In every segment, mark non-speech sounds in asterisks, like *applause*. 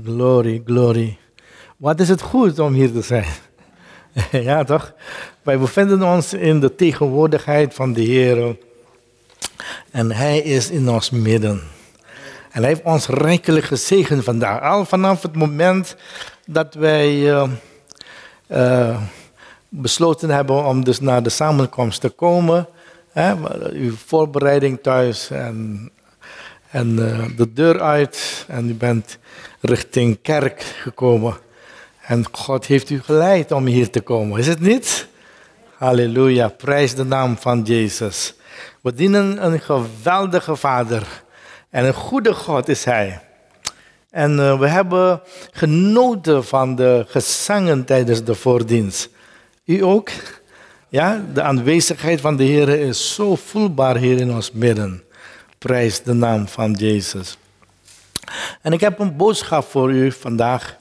Glory, glory. Wat is het goed om hier te zijn? *laughs* ja, toch? Wij bevinden ons in de tegenwoordigheid van de Heer. En Hij is in ons midden. En Hij heeft ons rijkelijk gezegend vandaag. Al vanaf het moment dat wij uh, uh, besloten hebben om dus naar de samenkomst te komen. Hè, uw voorbereiding thuis en, en uh, de deur uit. En u bent richting kerk gekomen. En God heeft u geleid om hier te komen, is het niet? Halleluja, prijs de naam van Jezus. We dienen een geweldige Vader en een goede God is Hij. En uh, we hebben genoten van de gezangen tijdens de voordienst. U ook? Ja, de aanwezigheid van de Heer is zo voelbaar hier in ons midden. Prijs de naam van Jezus. En ik heb een boodschap voor u vandaag,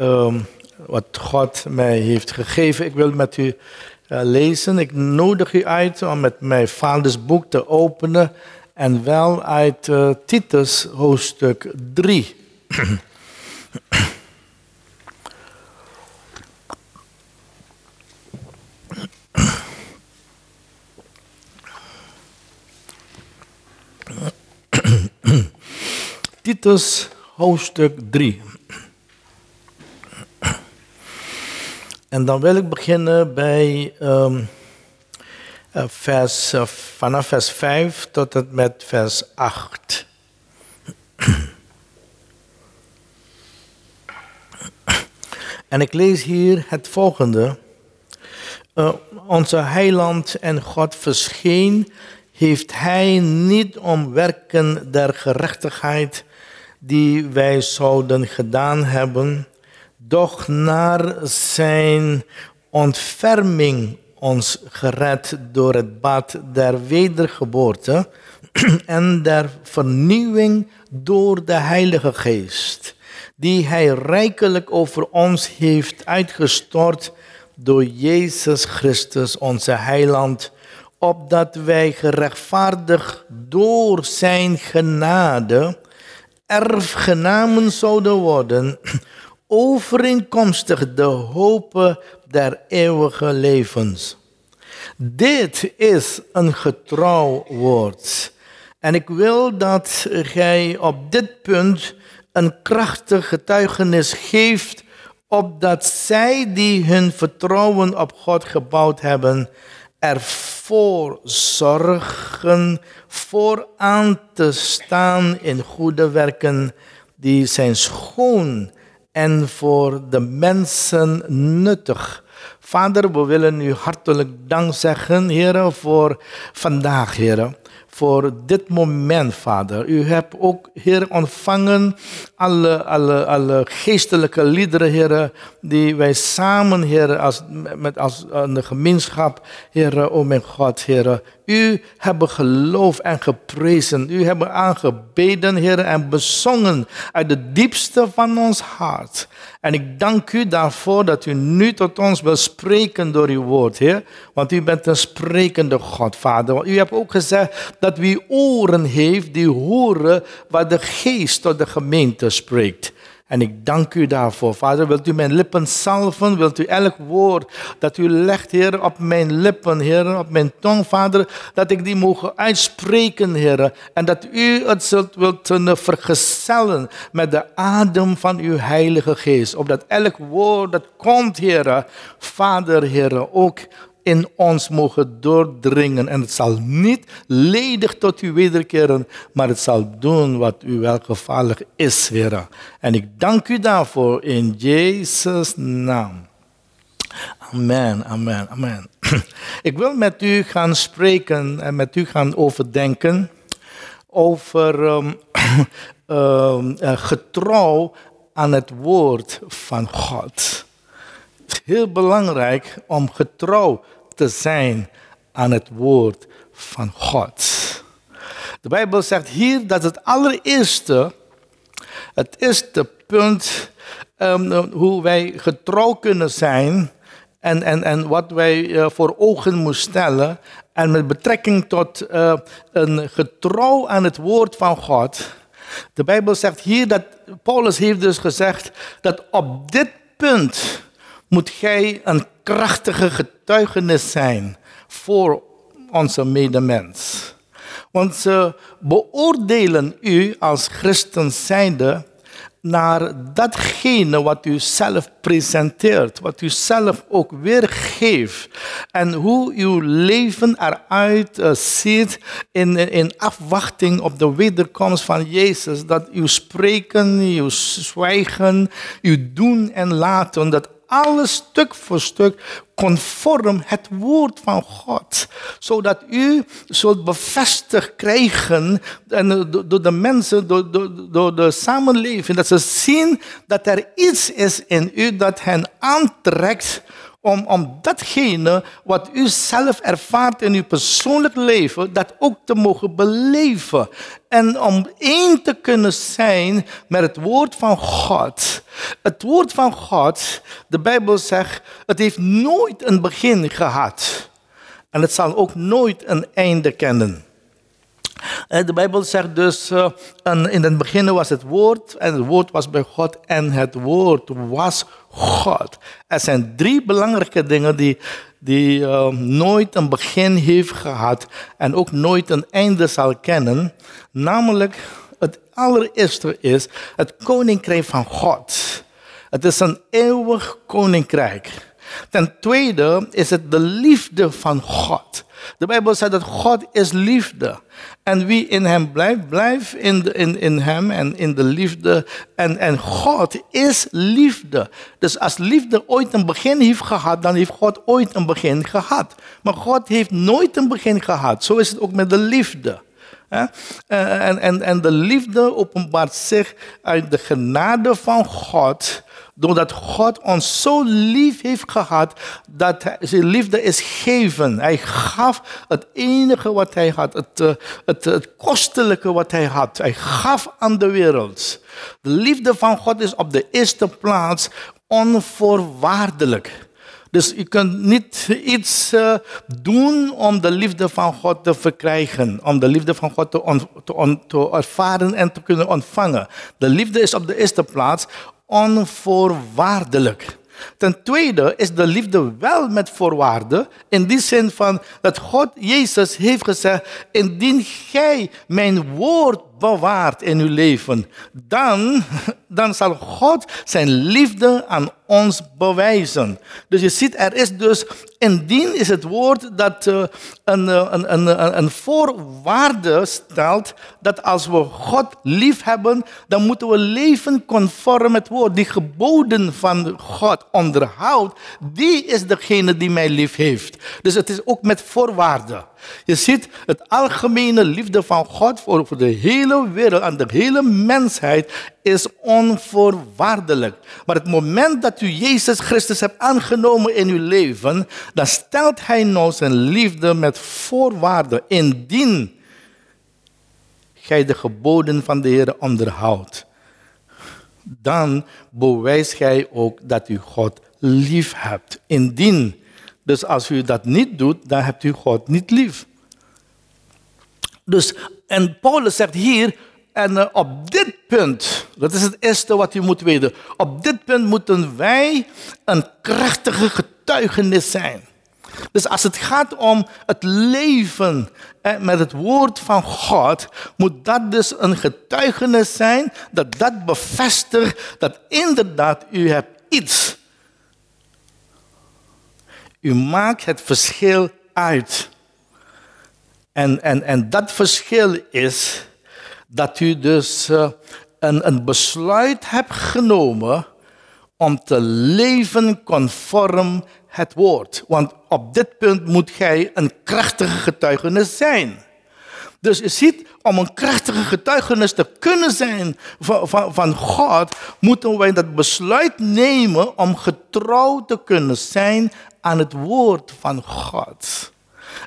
um, wat God mij heeft gegeven. Ik wil met u uh, lezen. Ik nodig u uit om met mijn vaders boek te openen en wel uit uh, Titus hoofdstuk 3. *clears throat* Titus hoofdstuk 3. En dan wil ik beginnen bij um, vers, uh, vanaf vers 5 tot en met vers 8. En ik lees hier het volgende. Uh, onze heiland en God verscheen, heeft hij niet om werken der gerechtigheid die wij zouden gedaan hebben, doch naar zijn ontferming ons gered door het bad der wedergeboorte *clears throat* en der vernieuwing door de Heilige Geest, die Hij rijkelijk over ons heeft uitgestort door Jezus Christus, onze Heiland, opdat wij gerechtvaardigd door Zijn genade erfgenamen zouden worden, overeenkomstig de hopen der eeuwige levens. Dit is een getrouw woord. En ik wil dat gij op dit punt een krachtig getuigenis geeft, opdat zij die hun vertrouwen op God gebouwd hebben, ervoor zorgen vooraan te staan in goede werken die zijn schoon en voor de mensen nuttig. Vader, we willen u hartelijk dank zeggen, heren, voor vandaag, heren voor dit moment, Vader. U hebt ook, Heer, ontvangen alle, alle, alle geestelijke liederen, Heer, die wij samen, Heer, als, met, als een gemeenschap, Heer, oh mijn God, Heer, u hebt geloofd en geprezen. U hebt aangebeden, Heer, en bezongen uit de diepste van ons hart. En ik dank u daarvoor dat u nu tot ons wil spreken door uw woord, Heer. Want u bent een sprekende God, Vader. U hebt ook gezegd dat wie oren heeft, die horen wat de geest tot de gemeente spreekt. En ik dank u daarvoor. Vader, wilt u mijn lippen salven? Wilt u elk woord dat u legt, Heer, op mijn lippen, Heer, op mijn tong, Vader, dat ik die mogen uitspreken, Heer. En dat u het zult wilt vergezellen met de adem van uw Heilige Geest. Opdat elk woord dat komt, Heer, Vader, Heer, ook in ons mogen doordringen. En het zal niet ledig tot u wederkeren, maar het zal doen wat u welgevallig is, Heer. En ik dank u daarvoor in Jezus' naam. Amen, amen, amen. *clears throat* Ik wil met u gaan spreken en met u gaan overdenken over um, um, *clears throat* getrouw aan het woord van God. Heel belangrijk om getrouw te zijn aan het woord van God. De Bijbel zegt hier dat het allereerste, het eerste punt um, hoe wij getrouw kunnen zijn en, en, en wat wij uh, voor ogen moeten stellen. En met betrekking tot uh, een getrouw aan het woord van God, De Bijbel zegt hier dat Paulus heeft dus gezegd dat op dit punt moet gij een krachtige getuigenis zijn voor onze medemens. Want ze beoordelen u als christen zijnde naar datgene wat u zelf presenteert, wat u zelf ook weergeeft. En hoe uw leven eruit uh, ziet in, in afwachting op de wederkomst van Jezus. Dat uw spreken, uw zwijgen, uw doen en laten, dat alles stuk voor stuk conform het woord van God. Zodat u zult bevestigd krijgen en door de mensen, door, door, door de samenleving, dat ze zien dat er iets is in u dat hen aantrekt om, om datgene wat u zelf ervaart in uw persoonlijk leven, dat ook te mogen beleven. En om één te kunnen zijn met het woord van God. Het woord van God, de Bijbel zegt, het heeft nooit een begin gehad. En het zal ook nooit een einde kennen. Eh, de Bijbel zegt dus, uh, in het begin was het woord en het woord was bij God en het woord was God. Er zijn drie belangrijke dingen die, die uh, nooit een begin heeft gehad en ook nooit een einde zal kennen. Namelijk, het allereerste is het koninkrijk van God. Het is een eeuwig koninkrijk. Ten tweede is het de liefde van God. De Bijbel zegt dat God is liefde. En wie in hem blijft, blijft in, in, in hem en in de liefde. En, en God is liefde. Dus als liefde ooit een begin heeft gehad, dan heeft God ooit een begin gehad. Maar God heeft nooit een begin gehad. Zo is het ook met de liefde. Eh, en, en, en de liefde openbaart zich uit de genade van God doordat God ons zo lief heeft gehad, dat zijn liefde is geven. Hij gaf het enige wat hij had, eh, het, het kostelijke wat hij had. Hij gaf aan de wereld. De liefde van God is op de eerste plaats onvoorwaardelijk. Dus je kunt niet iets uh, doen om de liefde van God te verkrijgen, om de liefde van God te ervaren en te kunnen ontvangen. De liefde is op de eerste plaats onvoorwaardelijk. Ten tweede is de liefde wel met voorwaarden. In die zin van dat God Jezus heeft gezegd: Indien gij mijn woord bewaart in uw leven, dan, dan zal God zijn liefde aan ons bewijzen. Dus je ziet, er is dus, indien is het woord dat uh, een, een, een, een voorwaarde stelt, dat als we God lief hebben, dan moeten we leven conform het woord. Die geboden van God onderhoudt, die is degene die mij lief heeft. Dus het is ook met voorwaarden. Je ziet het algemene liefde van God voor, de hele wereld en de hele mensheid is onvoorwaardelijk. Maar het moment dat u Jezus Christus hebt aangenomen in uw leven, dan stelt Hij nou zijn liefde met voorwaarden. Indien gij de geboden van de Heer onderhoudt, dan bewijst gij ook dat u God lief hebt. Indien dus als u dat niet doet, dan hebt u God niet lief. Dus, en Paulus zegt hier, en uh, op dit punt, dat is het eerste wat u moet weten, op dit punt moeten wij een krachtige getuigenis zijn. Dus als het gaat om het leven eh, met het woord van God, moet dat dus een getuigenis zijn dat dat bevestigt dat inderdaad u hebt iets u maakt het verschil uit. En, en, en dat verschil is dat u dus uh, een, een besluit hebt genomen om te leven conform het woord. Want op dit punt moet gij een krachtige getuigenis zijn. Dus je ziet, om een krachtige getuigenis te kunnen zijn van, van, van God, moeten wij dat besluit nemen om getrouw te kunnen zijn aan het woord van God.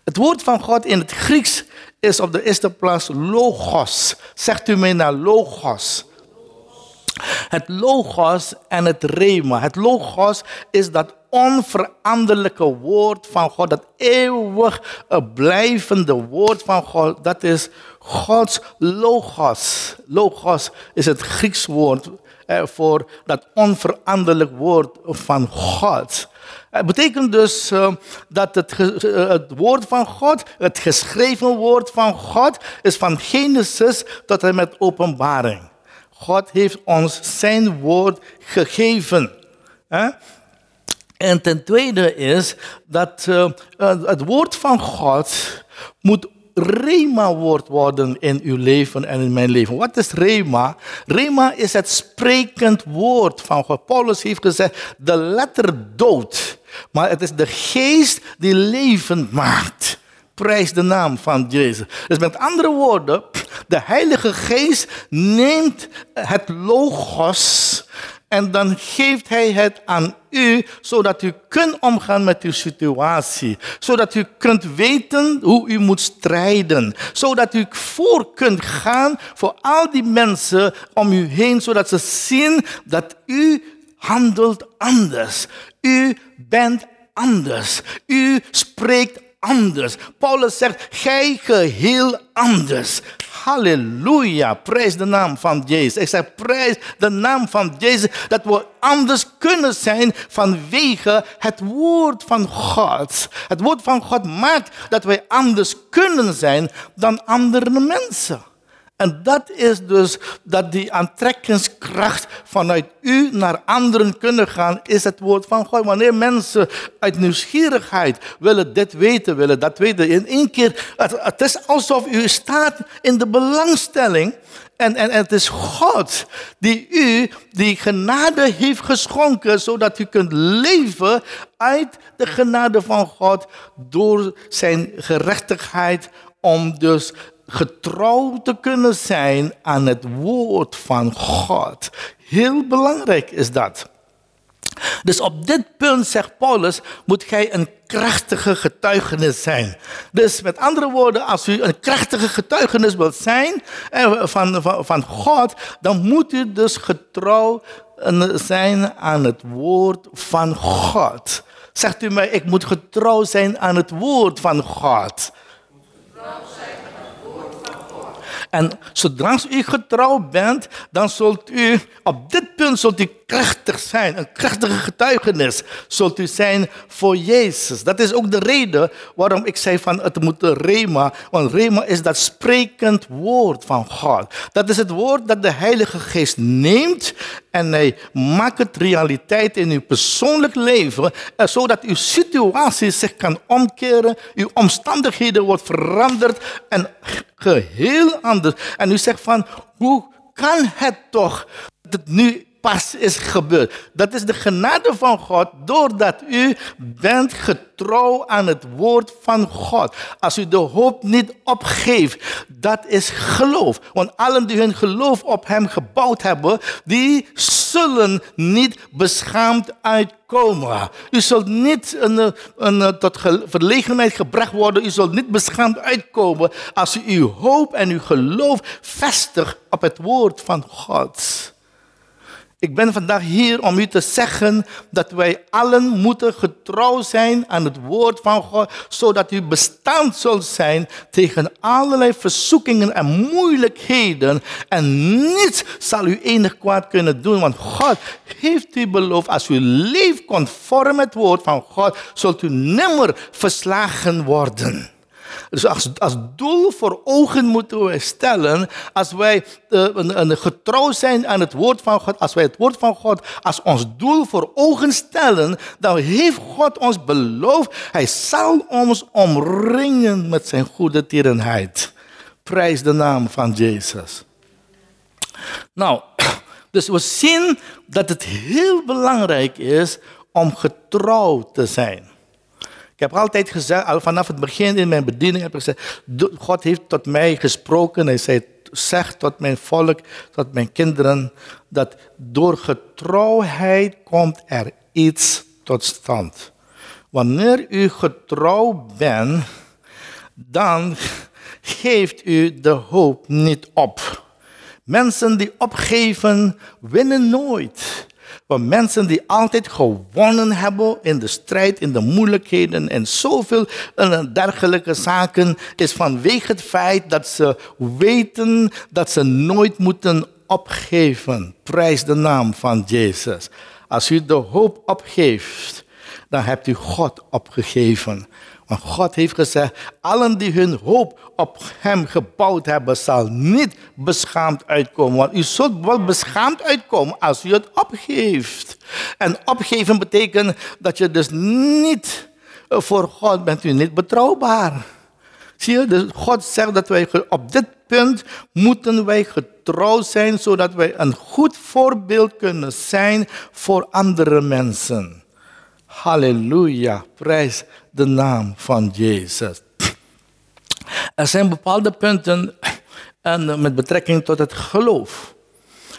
Het woord van God in het Grieks is op de eerste plaats logos. Zegt u mij naar logos. Het logos en het rema. Het logos is dat onveranderlijke woord van God, dat eeuwig blijvende woord van God. Dat is Gods logos. Logos is het Grieks woord eh, voor dat onveranderlijk woord van God. Het betekent dus uh, dat het, uh, het, woord van God, het geschreven woord van God, is van Genesis tot en met openbaring. God heeft ons zijn woord gegeven. Hè? En ten tweede is dat uh, het woord van God moet Rema-woord worden in uw leven en in mijn leven. Wat is Rema? Rema is het sprekend woord van God. Paulus heeft gezegd, de letter dood, maar het is de geest die levend maakt. Prijs de naam van Jezus. Dus met andere woorden, de Heilige Geest neemt het logos en dan geeft hij het aan u, zodat u kunt omgaan met uw situatie. Zodat u kunt weten hoe u moet strijden. Zodat u voor kunt gaan voor al die mensen om u heen, zodat ze zien dat u handelt anders. U bent anders. U spreekt anders. Paulus zegt, gij geheel anders. Halleluja, prijs de naam van Jezus. Ik zeg, prijs de naam van Jezus, dat we anders kunnen zijn vanwege het woord van God. Het woord van God maakt dat wij anders kunnen zijn dan andere mensen. En dat is dus dat die aantrekkingskracht vanuit u naar anderen kunnen gaan, is het woord van God. Wanneer mensen uit nieuwsgierigheid willen dit weten, willen dat weten, in één keer, het, is alsof u staat in de belangstelling. En, en, en het is God die u die genade heeft geschonken, zodat u kunt leven uit de genade van God door zijn gerechtigheid, om dus getrouw te kunnen zijn aan het woord van God. Heel belangrijk is dat. Dus op dit punt, zegt Paulus, moet gij een krachtige getuigenis zijn. Dus met andere woorden, als u een krachtige getuigenis wilt zijn eh, van, van, van God, dan moet u dus getrouw zijn aan het woord van God. Zegt u mij, ik moet getrouw zijn aan het woord van God. En zodra u getrouw bent, dan zult u op dit punt zult u krachtig zijn, een krachtige getuigenis zult u zijn voor Jezus. Dat is ook de reden waarom ik zei van het moet rema, want rema is dat sprekend woord van God. Dat is het woord dat de Heilige Geest neemt en hij maakt het realiteit in uw persoonlijk leven, eh, zodat uw situatie zich kan omkeren, uw omstandigheden wordt veranderd en geheel anders. En u zegt van, hoe kan het toch dat het nu pas is gebeurd. Dat is de genade van God doordat u bent getrouw aan het woord van God. Als u de hoop niet opgeeft, dat is geloof. Want allen die hun geloof op hem gebouwd hebben, die zullen niet beschaamd uitkomen. U zult niet een, een, tot verlegenheid gebracht worden. U zult niet beschaamd uitkomen als u uw hoop en uw geloof vestigt op het woord van God. Ik ben vandaag hier om u te zeggen dat wij allen moeten getrouw zijn aan het woord van God, zodat u bestand zult zijn tegen allerlei verzoekingen en moeilijkheden. En niets zal u enig kwaad kunnen doen, want God heeft u beloofd, als u leeft conform het woord van God, zult u nimmer verslagen worden. Dus als, als doel voor ogen moeten we stellen, als wij uh, een, een getrouw zijn aan het woord van God, als wij het woord van God als ons doel voor ogen stellen, dan heeft God ons beloofd, Hij zal ons omringen met zijn goede tierenheid. Prijs de naam van Jezus. Nou, dus we zien dat het heel belangrijk is om getrouw te zijn. Ik heb altijd gezegd, al vanaf het begin in mijn bediening heb ik gezegd, God heeft tot mij gesproken. Hij zei, zeg tot mijn volk, tot mijn kinderen, dat door getrouwheid komt er iets tot stand. Wanneer u getrouw bent, dan geeft u de hoop niet op. Mensen die opgeven, winnen nooit. Maar mensen die altijd gewonnen hebben in de strijd, in de moeilijkheden en zoveel dergelijke zaken, is vanwege het feit dat ze weten dat ze nooit moeten opgeven. Prijs de naam van Jezus. Als u de hoop opgeeft, dan hebt u God opgegeven. Want God heeft gezegd, allen die hun hoop op hem gebouwd hebben, zal niet beschaamd uitkomen. Want u zult wel beschaamd uitkomen als u het opgeeft. En opgeven betekent dat je dus niet, eh, voor God bent u niet betrouwbaar. Zie je, dus God zegt dat wij op dit punt moeten wij getrouw zijn, zodat wij een goed voorbeeld kunnen zijn voor andere mensen. Halleluja, prijs de naam van Jezus. Er zijn bepaalde punten en met betrekking tot het geloof.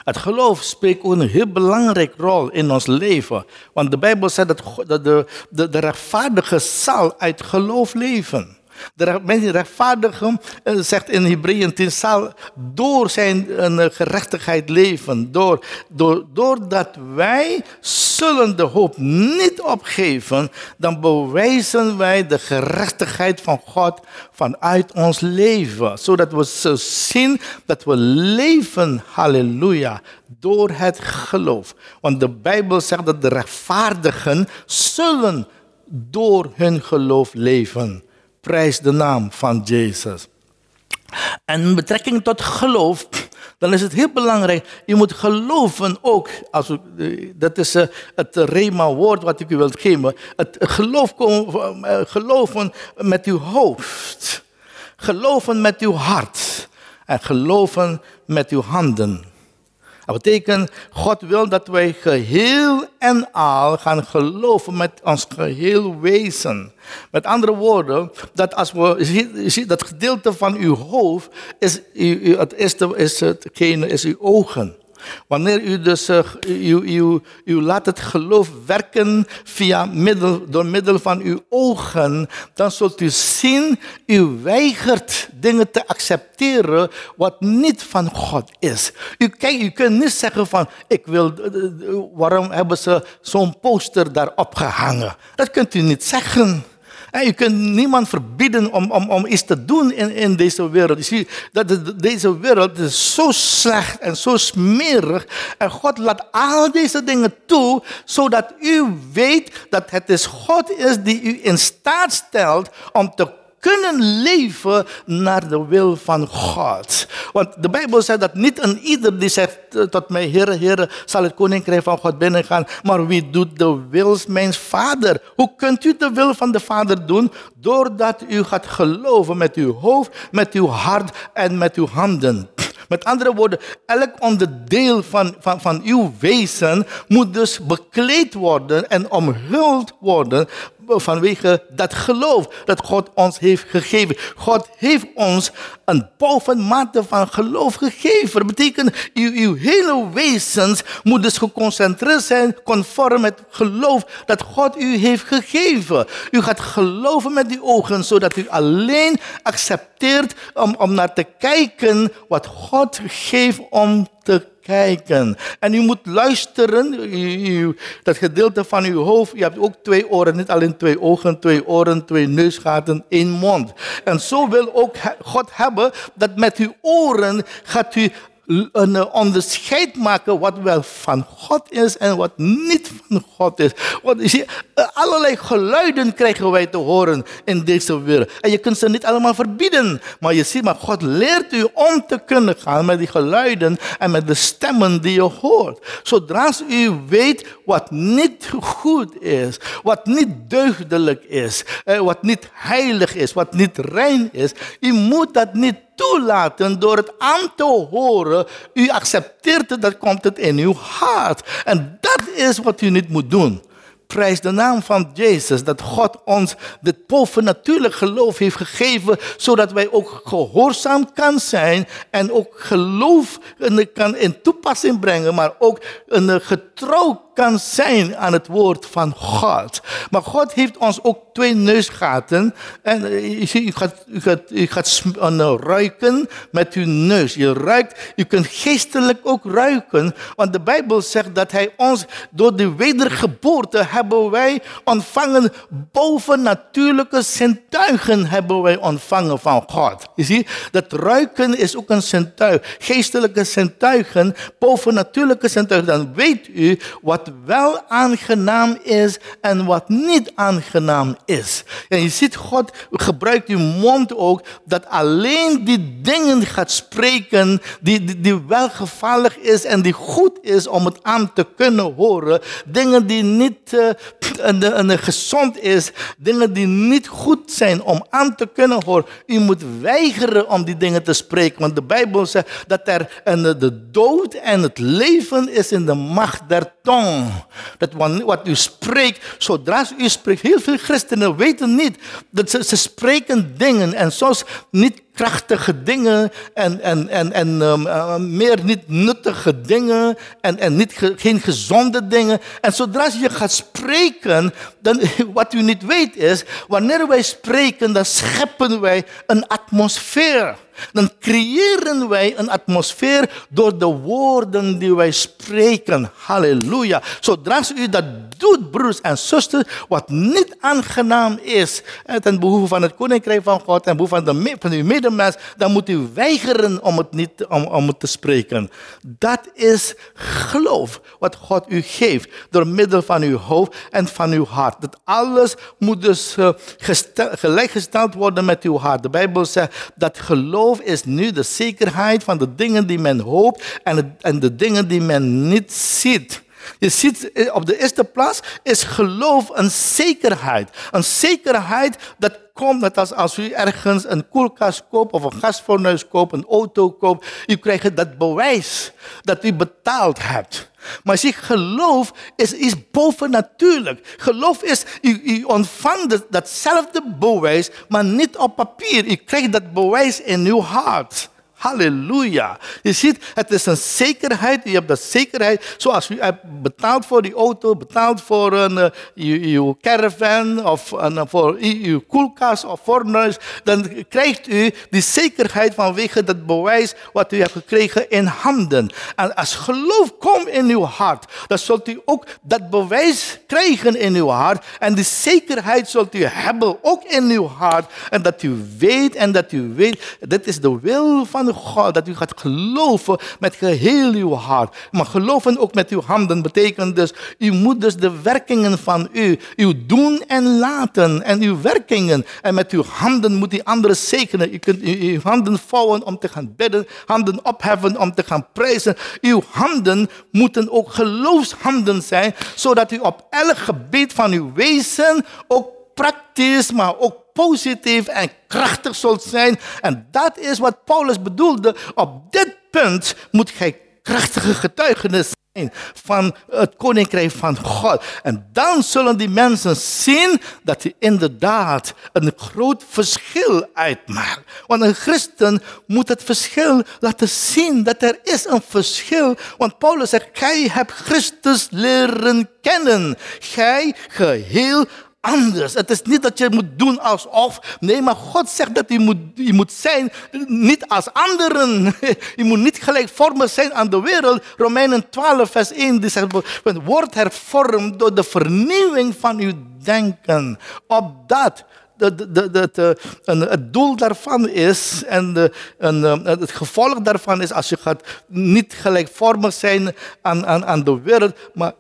Het geloof speelt ook een heel belangrijke rol in ons leven. Want de Bijbel zegt dat de, de, de rechtvaardige zal uit geloof leven. De mensen rechtvaardigen, eh, zegt in Hebreeën 10, zal door zijn eh, gerechtigheid leven. Door, door, doordat wij zullen de hoop niet opgeven, dan bewijzen wij de gerechtigheid van God vanuit ons leven. Zodat we zo zien dat we leven, halleluja, door het geloof. Want de Bijbel zegt dat de rechtvaardigen zullen door hun geloof leven. Prijs de naam van Jezus. En in betrekking tot geloof, dan is het heel belangrijk. Je moet geloven ook. Als we, dat is eh, het Rema-woord wat ik u wil geven. Het geloof, eh, geloven met uw hoofd. Geloven met uw hart. En geloven met uw handen. Dat betekent, God wil dat wij geheel en al gaan geloven met ons geheel wezen. Met andere woorden, dat als we zien, dat gedeelte van uw hoofd is, het eerste is hetgene is uw ogen. Wanneer u dus uh, u, u, u, laat het geloof werken via middel, door middel van uw ogen, dan zult u zien, u weigert dingen te accepteren wat niet van God is. U, kijk, u kunt niet zeggen van, ik wil, eh, eh, waarom hebben ze zo'n poster daar opgehangen? Dat kunt u niet zeggen. En je kunt niemand verbieden om, om, om iets te doen in, in deze wereld. Je ziet dat deze wereld is zo slecht en zo smerig. En God laat al deze dingen toe, zodat u weet dat het is God is die u in staat stelt om te kunnen leven naar de wil van God. Want de Bijbel zegt dat niet een ieder die zegt eh, tot mij, Heere, Heere, zal het koninkrijk van God binnengaan. Maar wie doet de wil mijn vader? Hoe kunt u de wil van de vader doen? Doordat u gaat geloven met uw hoofd, met uw hart en met uw handen. Met andere woorden, elk onderdeel van, van, van uw wezen moet dus bekleed worden en omhuld worden vanwege dat geloof dat God ons heeft gegeven. God heeft ons een bovenmate van geloof gegeven. Dat betekent, uw, uw hele wezens moet dus geconcentreerd zijn conform het geloof dat God u heeft gegeven. U gaat geloven met uw ogen, zodat u alleen accepteert om, om naar te kijken wat God geeft om te kijken. En u moet luisteren, dat gedeelte van uw hoofd, je hebt ook twee oren, niet alleen twee ogen, twee oren, twee neusgaten, één mond. En zo wil ook God hebben dat met uw oren gaat u een eh, onderscheid maken wat wel van God is en wat niet van God is. Want je eh, allerlei geluiden krijgen wij te horen in deze wereld. En je kunt ze niet allemaal verbieden. Maar je ziet, maar God leert u om te kunnen gaan met die geluiden en met de stemmen die je hoort. Zodra u weet wat niet goed is, wat niet deugdelijk is, eh, wat niet heilig is, wat niet rein is, u moet dat niet toelaten door het aan te horen. U accepteert het, dan komt het in uw hart. En dat is wat u niet moet doen. Prijs de naam van Jezus, dat God ons dit bovennatuurlijk geloof heeft gegeven, zodat wij ook gehoorzaam kan zijn en ook geloof kan in toepassing brengen, maar ook een getrouw kan zijn aan het woord van God. Maar God heeft ons ook twee neusgaten. En eh, je, ziet, je gaat, gaat, gaat uh, ruiken met je neus. Je ruikt, je kunt geestelijk ook ruiken. Want de Bijbel zegt dat hij ons door de wedergeboorte hebben wij ontvangen bovennatuurlijke zintuigen hebben wij ontvangen van God. Je ziet, dat ruiken is ook een zintuig. Geestelijke zintuigen, bovennatuurlijke zintuigen. Dan weet u wat wel aangenaam is en wat niet aangenaam is. En je ziet, God gebruikt uw mond ook dat alleen die dingen gaat spreken die, die, die welgevallig is en die goed is om het aan te kunnen horen. Dingen die niet uh, en, en, gezond is, dingen die niet goed zijn om aan te kunnen horen. U moet weigeren om die dingen te spreken, want de Bijbel zegt dat er en de dood en het leven is in de macht der tong. Dat wat u spreekt, zodra u spreekt, heel veel christenen weten niet dat ze, spreken dingen en soms niet krachtige dingen en, en, en, en um, meer niet nuttige dingen en, en niet ge, geen gezonde dingen. En zodra je gaat spreken, dan, *laughs* wat u niet weet is, wanneer wij spreken, dan scheppen wij een atmosfeer. Dan creëren wij een atmosfeer door de woorden die wij spreken. Halleluja. Zodra u dat doet, broers en zusters, wat niet aangenaam is, ten behoeve van het koninkrijk van God, ten behoeve van, de, van uw medemens, dan moet u weigeren om het, niet, om, om het te spreken. Dat is geloof wat God u geeft door middel van uw hoofd en van uw hart. Dat alles moet dus uh, gelijkgesteld worden met uw hart. De Bijbel zegt dat geloof is nu de zekerheid van de dingen die men hoopt en, en de dingen die men niet ziet. Je ziet eh, op de eerste plaats is geloof een zekerheid. Een zekerheid dat komt net als als u ergens een koelkast koopt of een gasfornuis koopt, een auto koopt. U krijgt dat bewijs dat u betaald hebt. Maar zie, geloof is, is bovennatuurlijk. Geloof is, u, u ontvangt datzelfde bewijs, maar niet op papier. U krijgt dat bewijs in uw hart. Halleluja. Je ziet, het is een zekerheid. Je hebt dat zekerheid. Zoals u hebt betaald voor die auto, betaald voor een, uw, caravan of een, voor uw koelkast of fornuis. Dan krijgt u die zekerheid vanwege dat bewijs wat u hebt gekregen in handen. En als geloof komt in uw hart, dan zult u ook dat bewijs krijgen in uw hart. En die zekerheid zult u hebben ook in uw hart. En dat u weet en dat u weet, dit is de wil van God, dat u gaat geloven met geheel uw hart. Maar geloven ook met uw handen betekent dus, u moet dus de werkingen van u, uw doen en laten en uw werkingen. En met uw handen moet die anderen zegenen. U kunt uw handen vouwen om te gaan bidden, handen opheffen om te gaan prijzen. Uw handen moeten ook geloofshanden zijn, zodat u op elk gebied van uw wezen ook praktisch, maar ook positief en krachtig zult zijn. En dat is wat Paulus bedoelde. Op dit punt moet gij krachtige getuigenis zijn van het koninkrijk van God. En dan zullen die mensen zien dat hij inderdaad een groot verschil uitmaakt. Want een christen moet het verschil laten zien dat er is een verschil. Want Paulus zegt, gij hebt Christus leren kennen. Gij geheel anders. Het is niet dat je moet doen alsof. Nee, maar God zegt dat je moet, je moet zijn niet als anderen. *laughs* Je moet niet gelijkvormig zijn aan de wereld. Romeinen 12, vers 1, die zegt, word hervormd door de vernieuwing van uw denken. Op dat de, de, de, het doel daarvan is en en, het gevolg daarvan is als je gaat niet gelijkvormig zijn aan, aan, aan de wereld, maar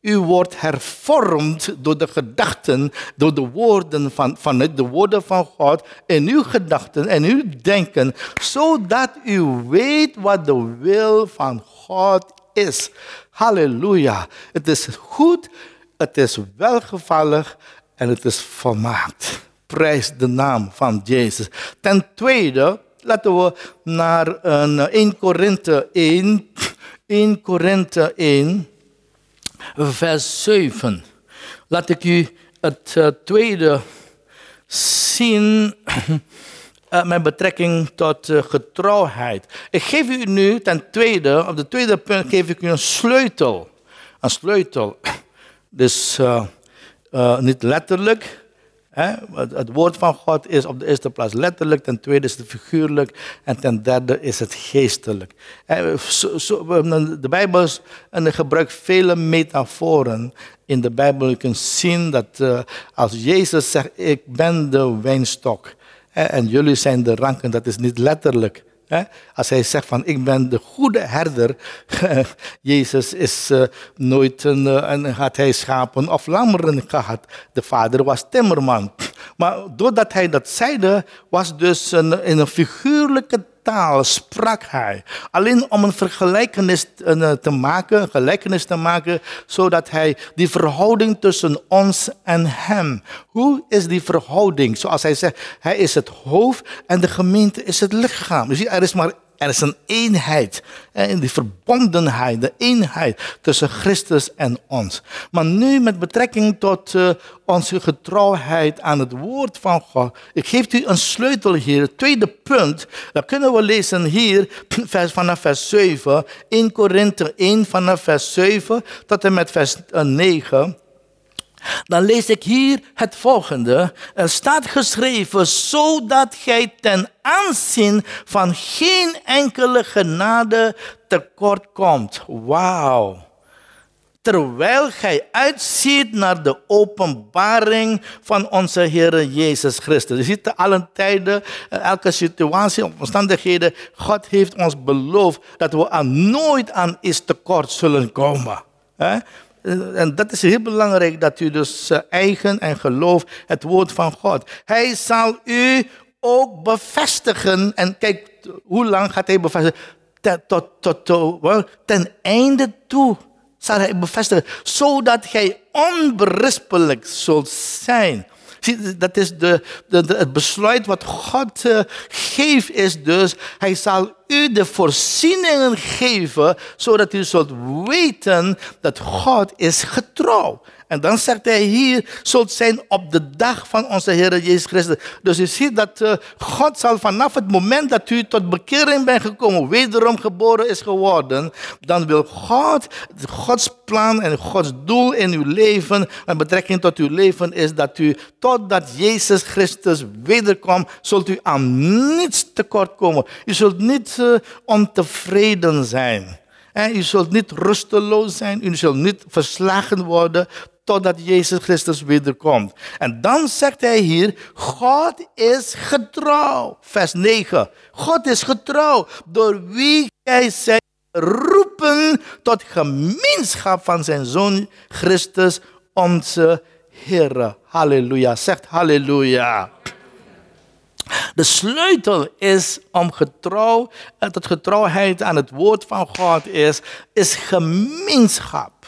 u wordt hervormd door de gedachten, door de woorden van, vanuit de woorden van God in uw gedachten en uw denken, zodat u weet wat de wil van God is. Halleluja. Het is goed, het is welgevallig en het is volmaakt. Prijs de naam van Jezus. Ten tweede, laten we naar 1 Korinthe 1. 1 Korinthe 1 vers 7. Laat ik u het uh, tweede zien uh, *clears throat* met betrekking tot uh, getrouwheid. Ik geef u nu ten tweede, op de tweede punt geef ik u een sleutel. een sleutel. *clears throat* Dus niet letterlijk. Het, woord van God is op de eerste plaats letterlijk, ten tweede is het figuurlijk en ten derde is het geestelijk. De Bijbel gebruikt vele metaforen in de Bijbel. Je kunt zien dat uh, als Jezus zegt, ik ben de wijnstok en jullie zijn de ranken, dat is niet letterlijk. Als hij zegt van ik ben de goede herder, *laughs* Jezus is uh, nooit een, uh, een, hij schapen of lammeren gehad. De vader was timmerman. Maar doordat hij dat zeide, was dus een, in een figuurlijke taal sprak hij. Alleen om een vergelijkenis eh, te maken, gelijkenis te maken, zodat hij die verhouding tussen ons en hem. Hoe is die verhouding? Zoals hij zegt, hij is het hoofd en de gemeente is het lichaam. Ziet, er is maar er is een eenheid. En die verbondenheid, de eenheid tussen Christus en ons. Maar nu met betrekking tot uh, onze getrouwheid aan het woord van God. Ik geef u een sleutel hier. Het tweede punt, dat kunnen we lezen hier *clears throat* vanaf vers 7. 1 Korinthe 1 vanaf vers 7 tot en met vers 9. Dan lees ik hier het volgende. Er staat geschreven, zodat gij ten aanzien van geen enkele genade tekort komt. Wauw. Terwijl gij uitziet naar de openbaring van onze Heer Jezus Christus. Je ziet te allen tijden, elke situatie, omstandigheden. God heeft ons beloofd dat we aan nooit aan iets tekort zullen komen. En dat is heel belangrijk dat u dus eh, eigen en geloof het woord van God. Hij zal u ook bevestigen. En kijk, hoe lang gaat hij bevestigen? Tot, tot, tot, ten einde toe zal hij bevestigen. Zodat gij onberispelijk zult zijn. Zie, dat is de, de, het besluit wat God uh, geeft, is dus, hij zal u de voorzieningen geven, zodat u zult weten dat God is getrouw. En dan zegt hij hier, zult zijn op de dag van onze Heer Jezus Christus. Dus je ziet dat uh, God zal vanaf het moment dat u tot bekering bent gekomen, wederom geboren is geworden, dan wil God, Gods plan en Gods doel in uw leven, met betrekking tot uw leven, is dat u totdat Jezus Christus wederkomt, zult u aan niets tekort komen. U zult niet uh, ontevreden zijn. U zult niet rusteloos zijn, u zult niet verslagen worden totdat Jezus Christus wederkomt. En dan zegt hij hier, God is getrouw. Vers 9. God is getrouw, door wie gij zijt roepen tot gemeenschap van zijn Zoon Christus, onze Heer. Halleluja. Zegt halleluja. De sleutel is om getrouw, dat getrouwheid aan het woord van God is, is gemeenschap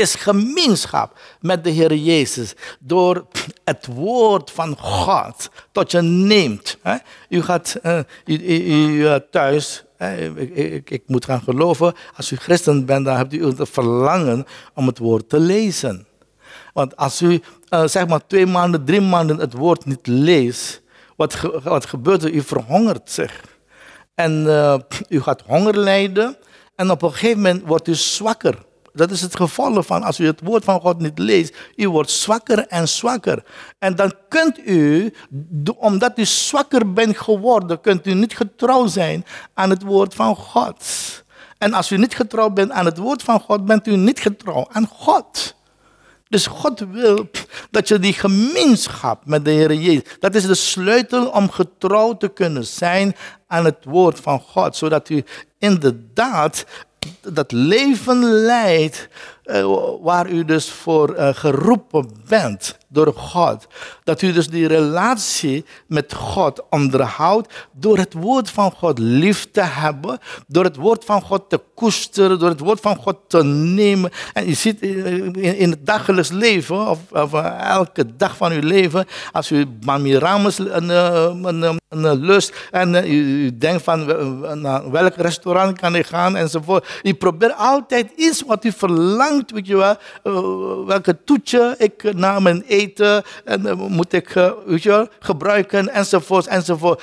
is gemeenschap met de Heer Jezus. Door het woord van God tot je neemt. U gaat uh, u, uh, thuis, ik, ik, moet gaan geloven, als u christen bent, dan hebt u het verlangen om het woord te lezen. Want als u zeg maar twee maanden, drie maanden het woord niet leest, wat, wat gebeurt er? U verhongert zich. En u gaat honger lijden en op een gegeven moment wordt u zwakker. Dat is het gevolg van als u het woord van God niet leest. U wordt zwakker en zwakker. En dan kunt u, omdat u zwakker bent geworden, kunt u niet getrouw zijn aan het woord van God. En als u niet getrouw bent aan het woord van God, bent u niet getrouw aan God. Dus God wil dat je die gemeenschap met de Heer Jezus, dat is de sleutel om getrouw te kunnen zijn aan het woord van God, zodat u inderdaad dat leven leidt waar u dus voor uh, geroepen bent door God. Dat u dus die relatie met God onderhoudt door het woord van God lief te hebben, door het woord van God te koesteren, door het woord van God te nemen. En je ziet in, het dagelijks leven, of, of uh, elke dag van uw leven, als u Mamiramus een, een, een, lust en u, denkt van naar welk restaurant kan ik gaan enzovoort. U probeert altijd iets wat u verlangt weet je wel, uh, welke toetje ik na mijn eten en, uh, moet ik uh, weet je wel, gebruiken, enzovoort, enzovoort.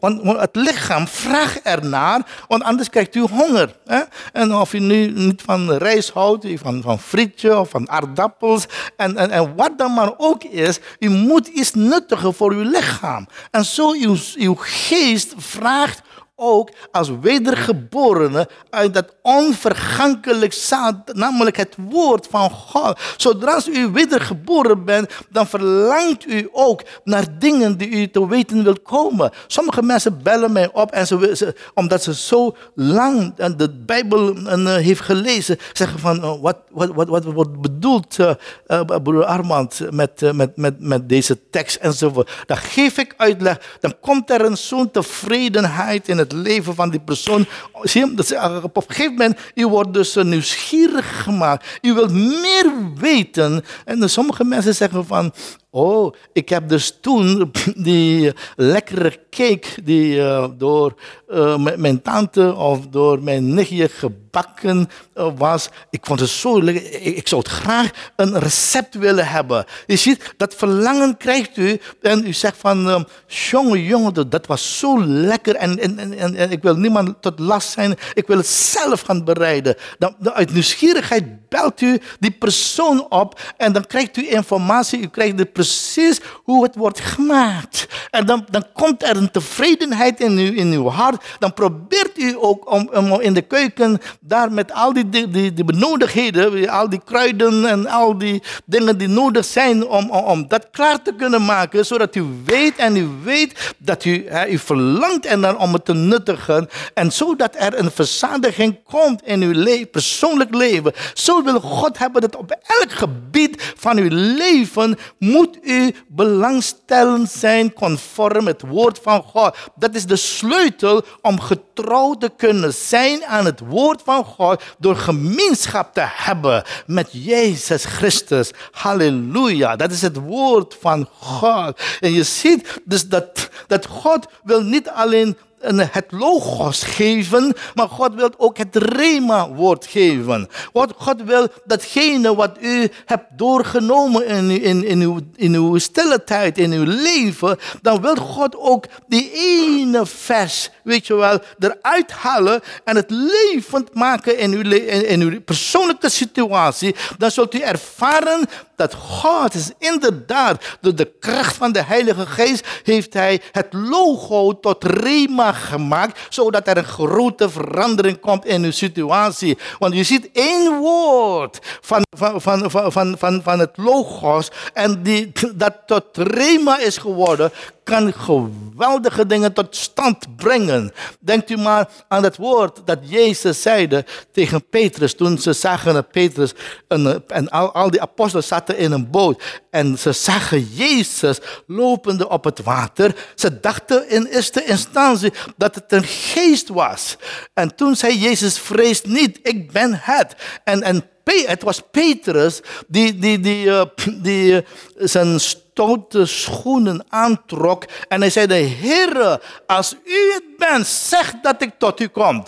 Want het lichaam vraagt ernaar, want anders krijgt u honger. Hè? En of u nu niet van rijst houdt, van, van frietje of van aardappels, en, en, en wat dan maar ook is, u moet iets nuttigen voor uw lichaam. En zo uw, uw geest vraagt ook als wedergeborene uit dat onvergankelijk zaad, namelijk het woord van God. Zodra u wedergeboren bent, dan verlangt u ook naar dingen die u te weten wilt komen. Sommige mensen bellen mij op en ze, omdat ze zo lang de Bijbel uh, heeft gelezen, zeggen van uh, wat, wat, wat, wordt bedoeld, uh, broer Armand, met, met, met, met deze tekst enzovoort. Dan geef ik uitleg, dan komt er een zo'n tevredenheid in het leven van die persoon. Op een gegeven moment, u wordt dus nieuwsgierig gemaakt. U wilt meer weten. En sommige mensen zeggen van, Oh, ik heb dus toen *laughs* die lekkere cake die uh, door uh, mijn tante of door mijn nichtje gebakken uh, was. Ik vond het zo lekker. Ik, zou het graag een recept willen hebben. Je ziet, dat verlangen krijgt u. En u zegt van, jongen, jongen, dat was zo lekker. En, en, en, en, ik wil niemand tot last zijn. Ik wil het zelf gaan bereiden. Dan, uit nieuwsgierigheid belt u die persoon op. En dan krijgt u informatie. U krijgt de precies hoe het wordt gemaakt. En dan, dan komt er een tevredenheid in uw, in uw hart. Dan probeert u ook om, in de keuken daar met al die, die, die, benodigdheden, al die kruiden en al die dingen die nodig zijn om, om, om, dat klaar te kunnen maken. Zodat u weet en u weet dat u, hè, u verlangt en dan om het te nuttigen. En zodat er een verzadiging komt in uw le persoonlijk leven. Zo wil God hebben dat op elk gebied van uw leven moet u belangstellend zijn conform het woord van God. Dat is de sleutel om getrouw te kunnen zijn aan het woord van God door gemeenschap te hebben met Jezus Christus. Halleluja. Dat is het woord van God. En je ziet dus dat, dat God wil niet alleen het logos geven, maar God wil ook het rema-woord geven. Wat God wil datgene wat u hebt doorgenomen in, in, in, uw, in uw stille tijd, in uw leven, dan wil God ook die ene vers, weet je wel, eruit halen en het levend maken in uw, in, uw persoonlijke situatie. Dan zult u ervaren dat God is inderdaad, door de kracht van de Heilige Geest, heeft Hij het logo tot Rema gemaakt, zodat er een grote verandering komt in uw situatie. Want je ziet één woord van, van, van, van, van, van het logos en die, dat tot Rema is geworden, kan geweldige dingen tot stand brengen. Denkt u maar aan het woord dat Jezus zeide tegen Petrus toen ze zagen dat Petrus en, en al, die apostelen zaten in een boot en ze zagen Jezus lopende op het water. Ze dachten in eerste instantie dat het een geest was. En toen zei Jezus, vrees niet, ik ben het. En, en het was Petrus die, die, die, uh, die uh, zijn stoute schoenen aantrok. En hij zei, de Heer, als u het bent, zeg dat ik tot u kom.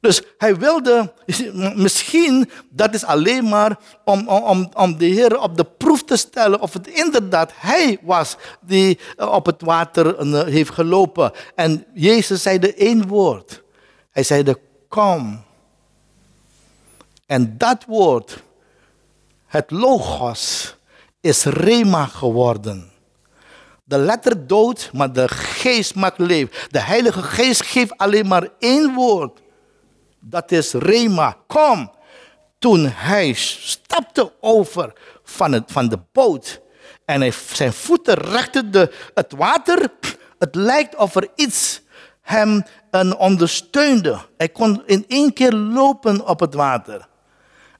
Dus hij wilde, *laughs* misschien dat is alleen maar om, om, om de Heer op de proef te stellen of het inderdaad hij was die op het water eh, heeft gelopen. En Jezus zei de één woord. Hij zei de kom. En dat woord, het logos, is rema geworden. De letter dood, maar de geest maakt leven. De Heilige Geest geeft alleen maar één woord. Dat is rema. Kom. Toen hij stapte over van, het, van de boot en hij, zijn voeten raakten de, het water, het lijkt of er iets hem een ondersteunde. Hij kon in één keer lopen op het water.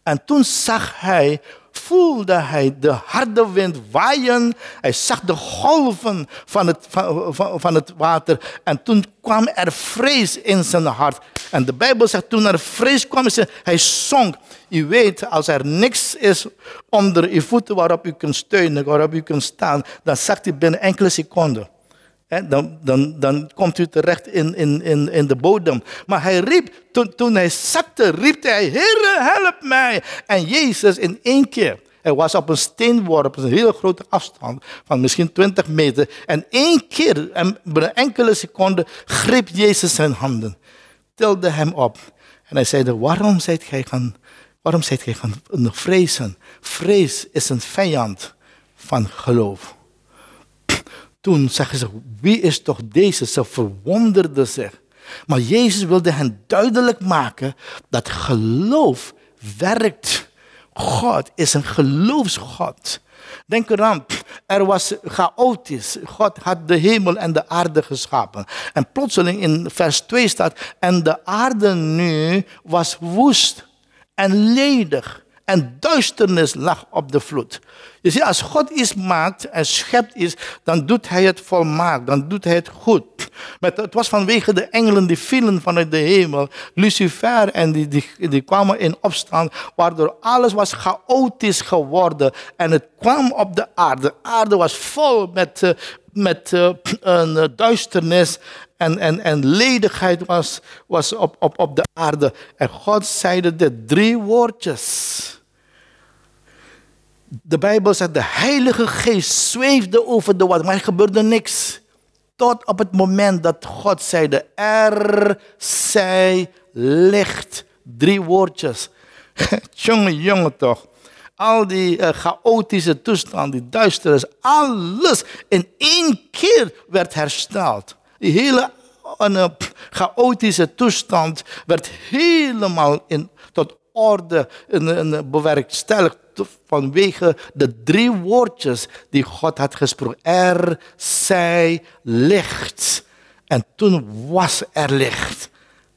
En toen zag hij, voelde hij de harde wind waaien. Hij zag de golven van het, van, van, het water. En toen kwam er vrees in zijn hart. En de Bijbel zegt, toen er vrees kwam, hij zonk. U weet, als er niks is onder uw voeten waarop u kunt steunen, waarop u kunt staan, dan zakt hij binnen enkele seconden. Dan, dan, dan komt u terecht in, in, in, in de bodem. Maar hij riep, toen, hij zakte, riep hij, Heere, help mij. En Jezus in één keer, hij was op een steenworp, een hele grote afstand van misschien 20 meter. En één keer, en binnen enkele seconden, greep Jezus zijn handen, tilde hem op. En hij zei, waarom zijt gij gaan, waarom zijt gij gaan vrezen? Vrees is een vijand van geloof. Toen zeggen ze, wie is toch deze? Ze verwonderden zich. Maar Jezus wilde hen duidelijk maken dat geloof werkt. God is een geloofsgod. Denk eraan, er was chaotisch. God had de hemel en de aarde geschapen. En plotseling in vers 2 staat, en de aarde nu was woest en ledig en duisternis lag op de vloed. Je ziet, als God iets maakt en schept iets, dan doet hij het volmaakt, dan doet hij het goed. Met, het was vanwege de engelen die vielen vanuit de hemel, Lucifer, en die, die, die kwamen in opstand, waardoor alles was chaotisch geworden. En het kwam op de aarde. De aarde was vol met, uh, met uh, een uh, duisternis en, en, en ledigheid was, was op, op, op de aarde. En God zeide de drie woordjes. De Bijbel zegt, de Heilige Geest zweefde over de water, maar er gebeurde niks. Tot op het moment dat God zeide, er zij licht. Drie woordjes. *laughs* jongen, jongen toch. Al die uh, chaotische toestand, die duisternis, alles in één keer werd hersteld. Die hele uh, chaotische toestand werd helemaal in, tot orde in, in, bewerkstelligd vanwege de drie woordjes die God had gesproken. Er zij licht. En toen was er licht.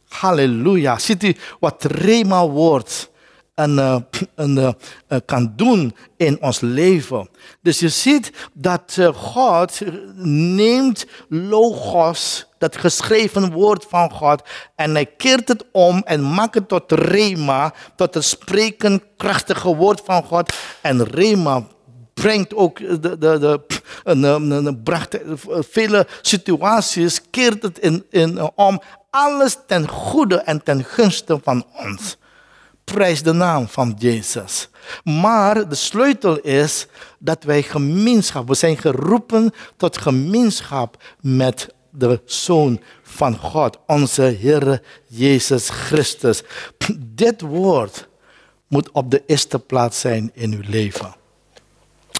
Halleluja. Ziet u wat Rema woord en, uh, en, uh, kan doen in ons leven. Dus je ziet dat God neemt logos, dat geschreven woord van God, en hij keert het om en maakt het tot rema, tot het spreken krachtige woord van God. En rema brengt ook de, de, de, *clears throat* een, bracht vele situaties, keert het in, in, om, alles ten goede en ten gunste van ons. Prijs de naam van Jezus. Maar de sleutel is dat wij gemeenschap, we zijn geroepen tot gemeenschap met de Zoon van God, onze Heer Jezus Christus. Dit woord moet op de eerste plaats zijn in uw leven.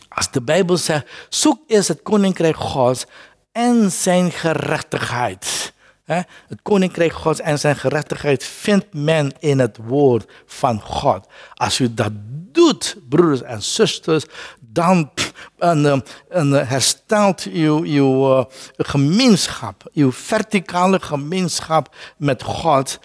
Als de Bijbel zegt, zoek eerst het koninkrijk Gods en zijn gerechtigheid. Het koninkrijk Gods en zijn gerechtigheid vindt men in het woord van God. Als u dat doet, broeders en zusters, dan en, en herstelt uw, uw uh, gemeenschap, uw verticale gemeenschap met God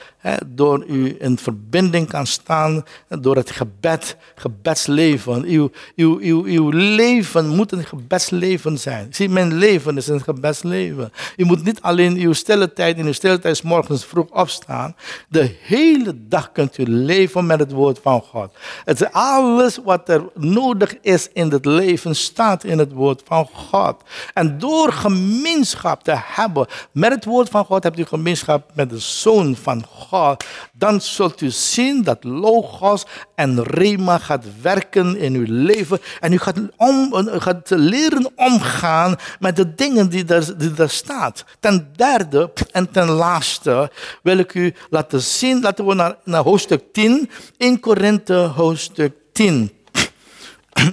door u in verbinding kan staan door het gebed, gebedsleven. Uw, uw, uw, uw leven moet een gebedsleven zijn. Zie, mijn leven is een gebedsleven. U moet niet alleen uw stille tijd in uw stille tijd morgens vroeg opstaan. De hele dag kunt u leven met het woord van God. Het is alles wat er nodig is in het leven staat in het woord van God. En door gemeenschap te hebben met het woord van God hebt u gemeenschap met de Zoon van God dan zult u zien dat Logos en Rema gaat werken in uw leven. En u gaat, om, gaat leren omgaan met de dingen die er, die er staat. Ten derde en ten laatste wil ik u laten zien, laten we naar, naar hoofdstuk 10, 1 Korinthe hoofdstuk 10.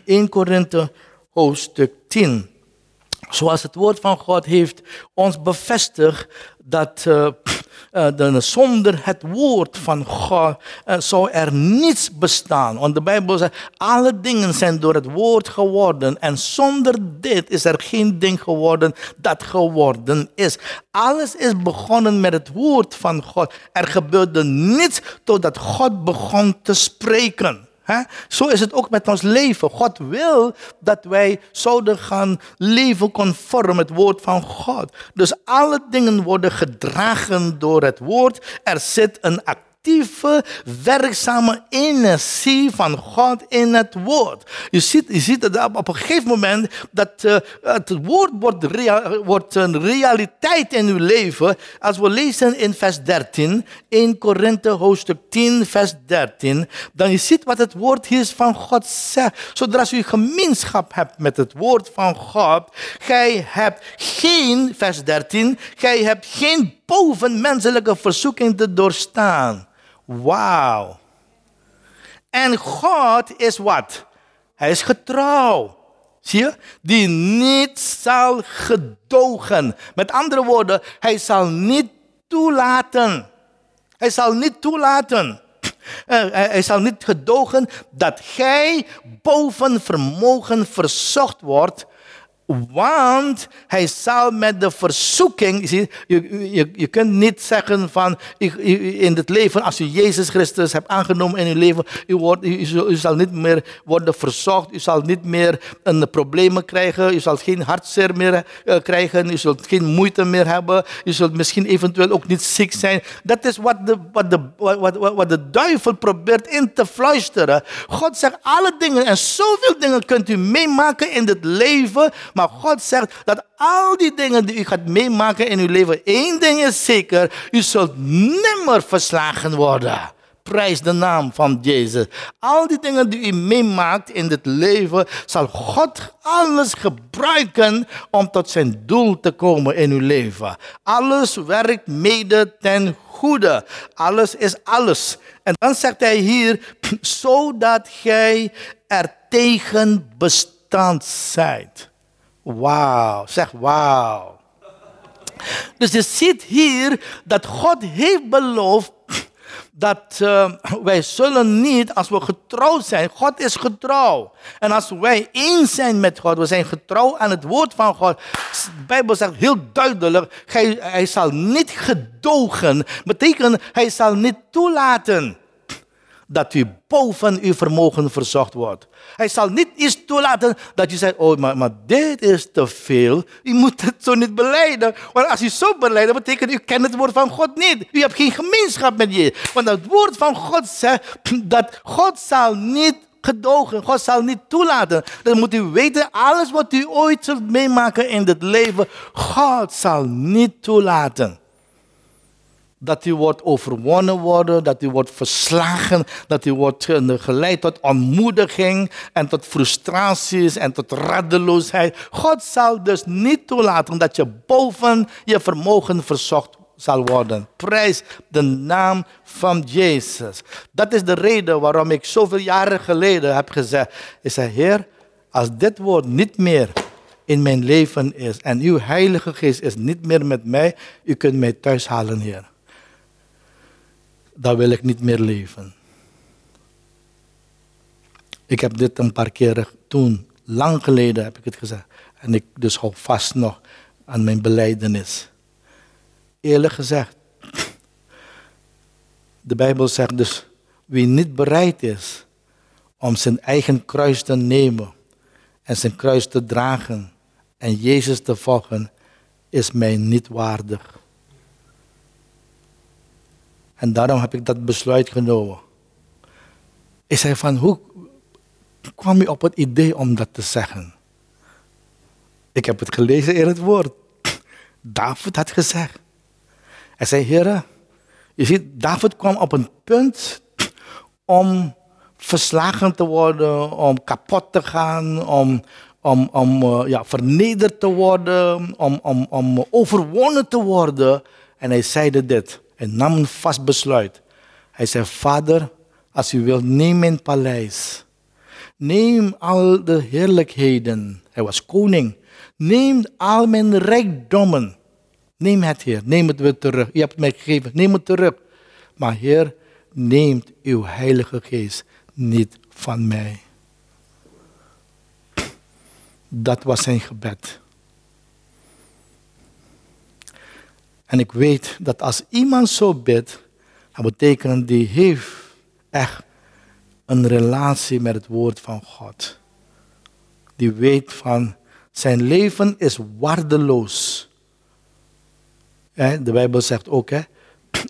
1 *clears throat* Korinthe hoofdstuk 10. Zoals het woord van God heeft ons bevestigd dat uh, uh, zonder het woord van God uh, zou er niets bestaan. Want de Bijbel zegt, alle dingen zijn door het woord geworden. En zonder dit is er geen ding geworden dat geworden is. Alles is begonnen met het woord van God. Er gebeurde niets totdat God begon te spreken. Zo is het ook met ons leven. God wil dat wij zouden gaan leven conform het woord van God. Dus alle dingen worden gedragen door het woord. Er zit een actieve, werkzame energie van God in het woord. Je ziet, je ziet dat op een gegeven moment dat uh, het woord wordt, wordt een realiteit in uw leven. Als we lezen in vers 13, in Korinthe hoofdstuk 10, vers 13, dan je ziet wat het woord hier van God zegt. Zodra u gemeenschap hebt met het woord van God, gij hebt geen, vers 13, gij hebt geen bovenmenselijke verzoeking te doorstaan. Wauw. En God is wat? Hij is getrouw. Zie je? Die niet zal gedogen. Met andere woorden, hij zal niet toelaten. Hij zal niet toelaten. *clears throat* Eh, hij zal niet gedogen dat gij boven vermogen verzocht wordt want hij zal met de verzoeking, je, kunt niet zeggen van in het leven, als u Jezus Christus hebt aangenomen in uw leven, u, wordt, u, zal niet meer worden verzocht, u zal niet meer een problemen krijgen, u zal geen hartzeer meer uh, krijgen, u zult geen moeite meer hebben, u zult misschien eventueel ook niet ziek zijn. Dat is wat de, wat de, wat de duivel probeert in te fluisteren. God zegt alle dingen en zoveel dingen kunt u meemaken in het leven, maar God zegt dat al die dingen die u gaat meemaken in uw leven, één ding is zeker, u zult nimmer verslagen worden. Prijs de naam van Jezus. Al die dingen die u meemaakt in het leven, zal God alles gebruiken om tot zijn doel te komen in uw leven. Alles werkt mede ten goede. Alles is alles. En dan zegt hij hier, *clears throat* zodat gij er tegen bestand zijt. Wauw, zeg wauw. Dus je ziet hier dat God heeft beloofd dat uh, wij zullen niet, als we getrouw zijn, God is getrouw. En als wij eens zijn met God, we zijn getrouw aan het woord van God. De Bijbel zegt heel duidelijk, hij, hij zal niet gedogen. Betekent, hij zal niet toelaten dat u boven uw vermogen verzocht wordt. Hij zal niet eens toelaten dat je zegt, oh, maar, maar dit is te veel. U moet het zo niet beleiden. Want als u zo beleidt, betekent u kent het woord van God niet. U hebt geen gemeenschap met je. Want het woord van God zegt dat God zal niet gedogen. God zal niet toelaten. Dan moet u weten, alles wat u ooit zult meemaken in het leven, God zal niet toelaten dat u wordt overwonnen worden, dat u wordt verslagen, dat u wordt geleid tot ontmoediging en tot frustraties en tot raddeloosheid. God zal dus niet toelaten dat je boven je vermogen verzocht zal worden. Prijs de naam van Jezus. Dat is de reden waarom ik zoveel jaren geleden heb gezegd, ik zei, Heer, als dit woord niet meer in mijn leven is en uw Heilige Geest is niet meer met mij, u kunt mij thuis halen, Heer dan wil ik niet meer leven. Ik heb dit een paar keren toen, lang geleden heb ik het gezegd. En ik dus hou vast nog aan mijn beleidenis. Eerlijk gezegd, de Bijbel zegt dus, wie niet bereid is om zijn eigen kruis te nemen en zijn kruis te dragen en Jezus te volgen, is mij niet waardig. En daarom heb ik dat besluit genomen. Ik zei van, hoe kwam je op het idee om dat te zeggen? Ik heb het gelezen in het woord. David had gezegd. Hij zei, heren, je ziet, David kwam op een punt om verslagen te worden, om kapot te gaan, om, om, om uh, ja, vernederd te worden, om, om, om overwonnen te worden. En hij zeide dit en nam een vast besluit. Hij zei, vader, als u wilt, neem mijn paleis. Neem al de heerlijkheden. Hij was koning. Neem al mijn rijkdommen. Neem het, Heer. Neem het weer terug. U hebt het mij gegeven. Neem het terug. Maar Heer, neemt uw Heilige Geest niet van mij. Dat was zijn gebed. En ik weet dat als iemand zo bidt, dat betekent die heeft echt een relatie met het woord van God. Die weet van zijn leven is waardeloos. De Bijbel zegt ook,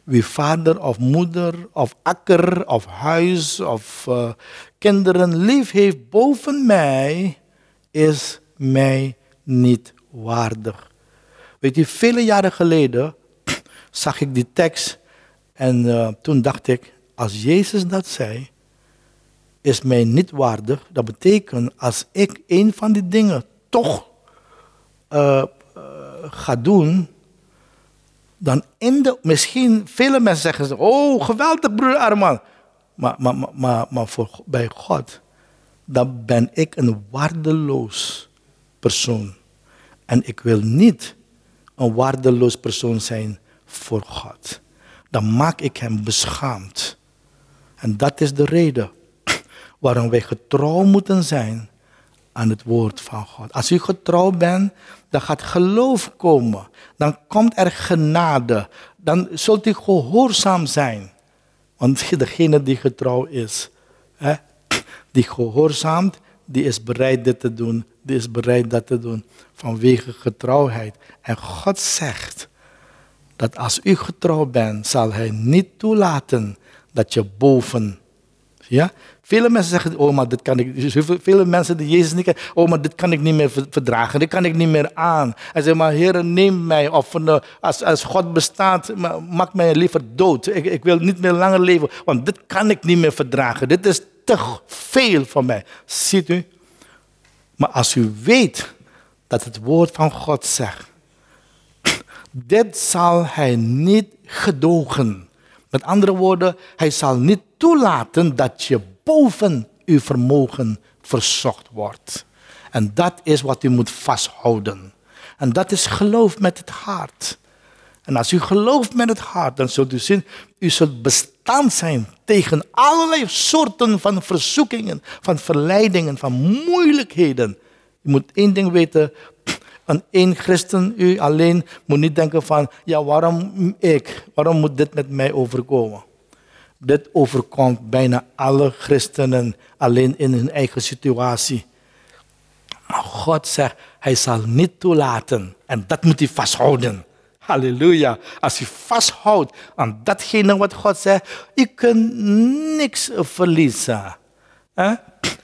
wie vader of moeder of akker of huis of uh, kinderen lief heeft boven mij, is mij niet waardig. Weet je, vele jaren geleden zag ik die tekst en uh, toen dacht ik, als Jezus dat zei, is mij niet waardig. Dat betekent als ik een van die dingen toch uh, uh, ga doen, dan in de, misschien vele mensen zeggen ze, oh geweldig broer Arman. Maar, maar, maar, maar, maar voor, bij God, dan ben ik een waardeloos persoon. En ik wil niet een waardeloos persoon zijn voor God. Dan maak ik hem beschaamd. En dat is de reden *clears throat* waarom wij getrouw moeten zijn aan het woord van God. Als u getrouw bent, dan gaat geloof komen. Dan komt er genade. Dan zult u gehoorzaam zijn. Want degene die getrouw is, hè, *clears throat* die gehoorzaamt, die is bereid dit te doen, die is bereid dat te doen vanwege getrouwheid. En God zegt dat als u getrouw bent, zal Hij niet toelaten dat je boven. Ja? Vele mensen zeggen, oh maar dit kan ik, vele mensen die Jezus niet kennen, oh maar dit kan ik niet meer verdragen, dit kan ik niet meer aan. En zeg maar, Heer, neem mij, of als, als God bestaat, maak mij liever dood. Ik, ik wil niet meer langer leven, want dit kan ik niet meer verdragen. Dit is te veel voor mij. Ziet u? Maar als u weet dat het woord van God zegt, dit zal hij niet gedogen. Met andere woorden, hij zal niet toelaten dat je boven uw vermogen verzocht wordt. En dat is wat u moet vasthouden. En dat is geloof met het hart. En als u gelooft met het hart, dan zult u zien, u zult bestand zijn tegen allerlei soorten van verzoekingen, van verleidingen, van moeilijkheden. Je moet één ding weten, een één christen, u alleen, moet niet denken van, ja waarom ik, waarom moet dit met mij overkomen? Dit overkomt bijna alle christenen alleen in hun eigen situatie. Maar God zegt, hij zal niet toelaten. En dat moet hij vasthouden. Halleluja. Als je vasthoudt aan datgene wat God zegt, je kunt niks verliezen.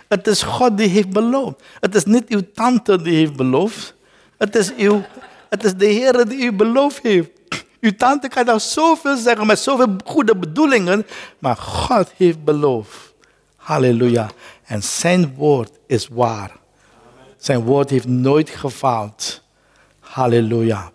Het is God die heeft beloofd. Het is niet uw tante die heeft beloofd. Het is, uw, het is de Heer die u beloofd heeft. Uw tante kan nou zoveel zeggen met zoveel goede bedoelingen, maar God heeft beloofd. Halleluja. En zijn woord is waar. Zijn woord heeft nooit gefaald. Halleluja.